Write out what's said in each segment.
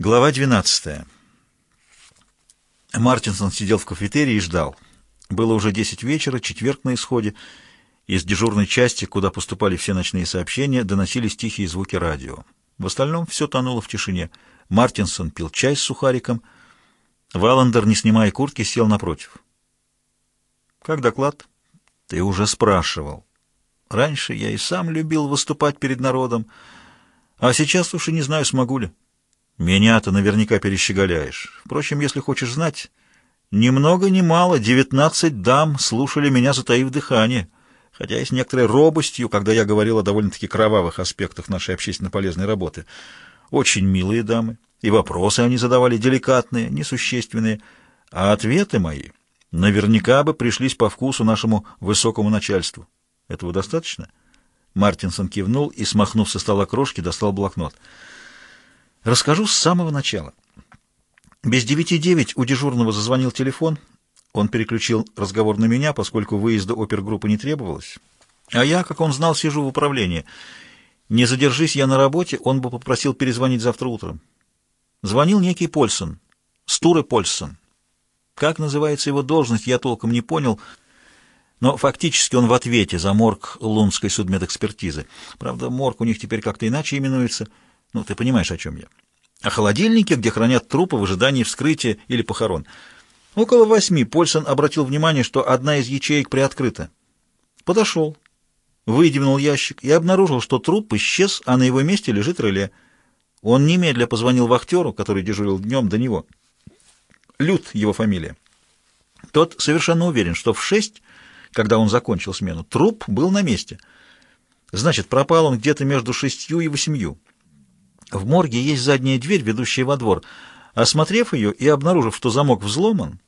Глава 12. Мартинсон сидел в кафетерии и ждал. Было уже 10 вечера, четверг на исходе. Из дежурной части, куда поступали все ночные сообщения, доносились тихие звуки радио. В остальном все тонуло в тишине. Мартинсон пил чай с сухариком. Валандер, не снимая куртки, сел напротив. «Как доклад?» «Ты уже спрашивал. Раньше я и сам любил выступать перед народом, а сейчас уж и не знаю, смогу ли». Меня-то наверняка перещеголяешь. Впрочем, если хочешь знать, ни много ни мало, девятнадцать дам слушали меня, затаив дыхание, хотя и с некоторой робостью, когда я говорил о довольно-таки кровавых аспектах нашей общественно полезной работы. Очень милые дамы, и вопросы они задавали деликатные, несущественные, а ответы мои наверняка бы пришлись по вкусу нашему высокому начальству. Этого достаточно? Мартинсон кивнул и, смахнув со стола крошки, достал блокнот — Расскажу с самого начала. Без девяти девять у дежурного зазвонил телефон. Он переключил разговор на меня, поскольку выезда опергруппы не требовалось. А я, как он знал, сижу в управлении. Не задержись я на работе, он бы попросил перезвонить завтра утром. Звонил некий Польсон, Стуры Польсон. Как называется его должность, я толком не понял, но фактически он в ответе за морг лунской судмедэкспертизы. Правда, морг у них теперь как-то иначе именуется — ну, ты понимаешь, о чем я. О холодильнике, где хранят трупы в ожидании вскрытия или похорон. Около восьми Польсон обратил внимание, что одна из ячеек приоткрыта. Подошел, выдвинул ящик и обнаружил, что труп исчез, а на его месте лежит реле. Он немедля позвонил вахтеру, который дежурил днем до него. Люд его фамилия. Тот совершенно уверен, что в шесть, когда он закончил смену, труп был на месте. Значит, пропал он где-то между шестью и восемью. В морге есть задняя дверь, ведущая во двор. Осмотрев ее и обнаружив, что замок взломан,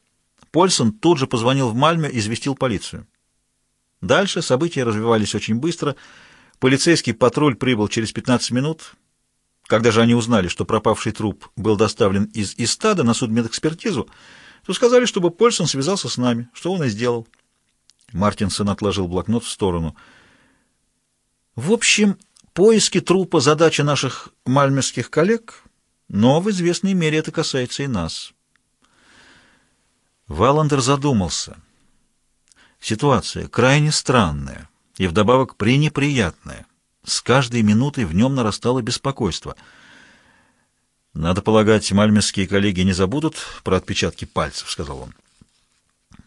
Польсон тут же позвонил в Мальме и известил полицию. Дальше события развивались очень быстро. Полицейский патруль прибыл через 15 минут. Когда же они узнали, что пропавший труп был доставлен из Истада на судмедэкспертизу, то сказали, чтобы Польсон связался с нами, что он и сделал. Мартинсон отложил блокнот в сторону. В общем, Поиски трупа — задача наших мальмерских коллег, но в известной мере это касается и нас. Валандер задумался. Ситуация крайне странная и вдобавок пренеприятная. С каждой минутой в нем нарастало беспокойство. «Надо полагать, мальмерские коллеги не забудут про отпечатки пальцев», — сказал он.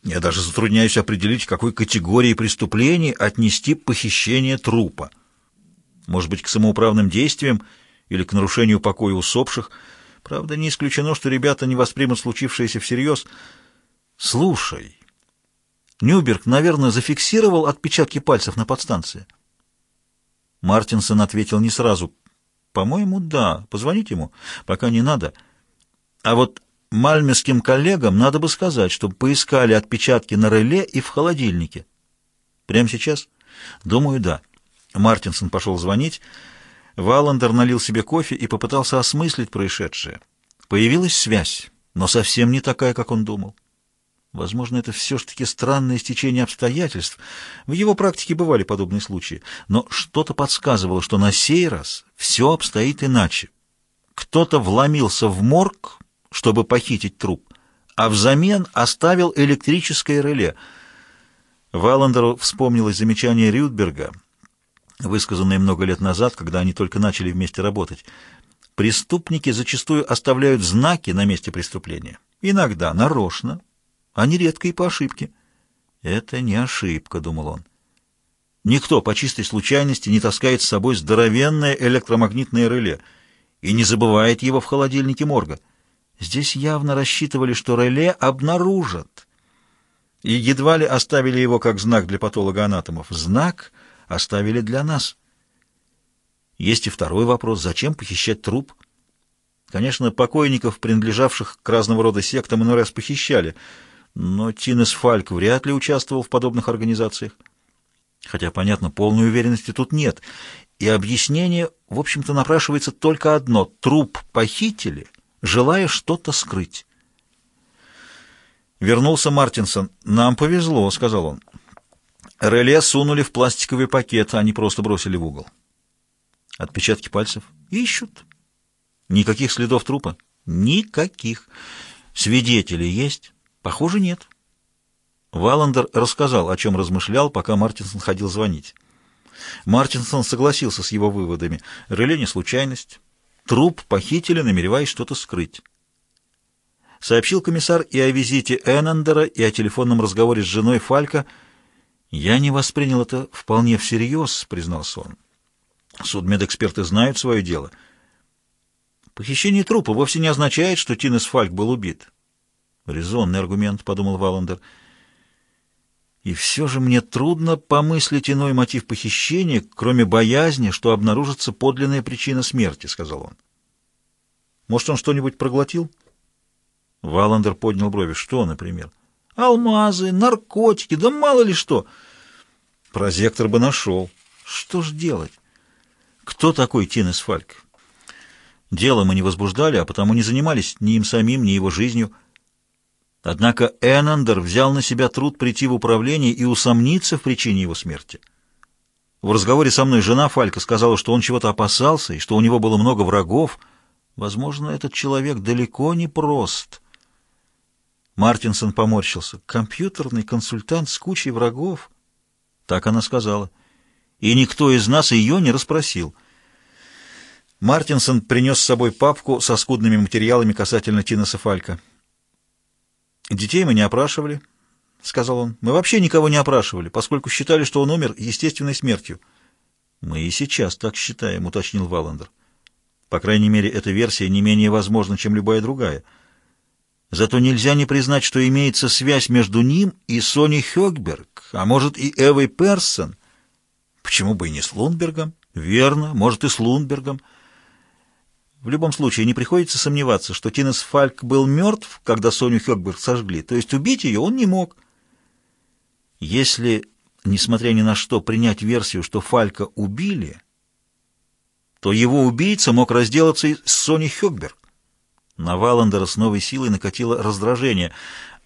«Я даже затрудняюсь определить, к какой категории преступлений отнести похищение трупа» может быть, к самоуправным действиям или к нарушению покоя усопших. Правда, не исключено, что ребята не воспримут случившееся всерьез. Слушай, Нюберг, наверное, зафиксировал отпечатки пальцев на подстанции. Мартинсон ответил не сразу. По-моему, да. Позвонить ему? Пока не надо. А вот мальмерским коллегам надо бы сказать, чтобы поискали отпечатки на реле и в холодильнике. Прямо сейчас? Думаю, да. Мартинсон пошел звонить. Валандер налил себе кофе и попытался осмыслить происшедшее. Появилась связь, но совсем не такая, как он думал. Возможно, это все-таки странное стечение обстоятельств. В его практике бывали подобные случаи. Но что-то подсказывало, что на сей раз все обстоит иначе. Кто-то вломился в морг, чтобы похитить труп, а взамен оставил электрическое реле. Валандеру вспомнилось замечание Рюдберга — высказанные много лет назад, когда они только начали вместе работать. Преступники зачастую оставляют знаки на месте преступления. Иногда нарочно, а нередко и по ошибке. «Это не ошибка», — думал он. Никто по чистой случайности не таскает с собой здоровенное электромагнитное реле и не забывает его в холодильнике морга. Здесь явно рассчитывали, что реле обнаружат, и едва ли оставили его как знак для патологоанатомов. Знак — оставили для нас. Есть и второй вопрос, зачем похищать труп? Конечно, покойников, принадлежавших к разного рода сектам, иной раз похищали, но Тинес Фальк вряд ли участвовал в подобных организациях. Хотя, понятно, полной уверенности тут нет, и объяснение, в общем-то, напрашивается только одно — труп похитили, желая что-то скрыть. Вернулся Мартинсон. «Нам повезло», — сказал он. Реле сунули в пластиковый пакет, а не просто бросили в угол. Отпечатки пальцев? Ищут. Никаких следов трупа? Никаких. Свидетелей есть? Похоже, нет. Валандер рассказал, о чем размышлял, пока Мартинсон ходил звонить. Мартинсон согласился с его выводами. Реле не случайность. Труп похитили, намереваясь что-то скрыть. Сообщил комиссар и о визите Эннендера, и о телефонном разговоре с женой Фалька. «Я не воспринял это вполне всерьез», — признался он. «Судмедэксперты знают свое дело». «Похищение трупа вовсе не означает, что Тинес Фальк был убит». «Резонный аргумент», — подумал Валандер. «И все же мне трудно помыслить иной мотив похищения, кроме боязни, что обнаружится подлинная причина смерти», — сказал он. «Может, он что-нибудь проглотил?» Валандер поднял брови. «Что, например?» «Алмазы, наркотики, да мало ли что!» «Прозектор бы нашел. Что ж делать?» «Кто такой Тинес Фальк?» Дело мы не возбуждали, а потому не занимались ни им самим, ни его жизнью. Однако Эннендер взял на себя труд прийти в управление и усомниться в причине его смерти. В разговоре со мной жена Фалька сказала, что он чего-то опасался и что у него было много врагов. Возможно, этот человек далеко не прост. Мартинсон поморщился. «Компьютерный консультант с кучей врагов?» Так она сказала. «И никто из нас ее не расспросил». Мартинсон принес с собой папку со скудными материалами касательно Тинеса Фалька. «Детей мы не опрашивали», — сказал он. «Мы вообще никого не опрашивали, поскольку считали, что он умер естественной смертью». «Мы и сейчас так считаем», — уточнил Валандер. «По крайней мере, эта версия не менее возможна, чем любая другая. Зато нельзя не признать, что имеется связь между ним и Сони Хёгберг, а может и Эвой Персон. Почему бы и не с Лунбергом? Верно, может и с Лунбергом». В любом случае, не приходится сомневаться, что Тинес Фальк был мертв, когда Соню Хёкберг сожгли, то есть убить ее он не мог. Если, несмотря ни на что, принять версию, что Фалька убили, то его убийца мог разделаться и с Соней Хёкберг. На Валандера с новой силой накатило раздражение.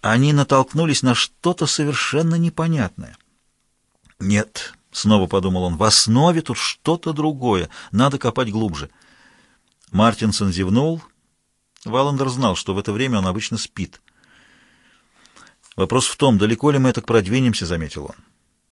Они натолкнулись на что-то совершенно непонятное. «Нет», — снова подумал он, — «в основе тут что-то другое, надо копать глубже». Мартинсон зевнул. Валандер знал, что в это время он обычно спит. «Вопрос в том, далеко ли мы так продвинемся», — заметил он.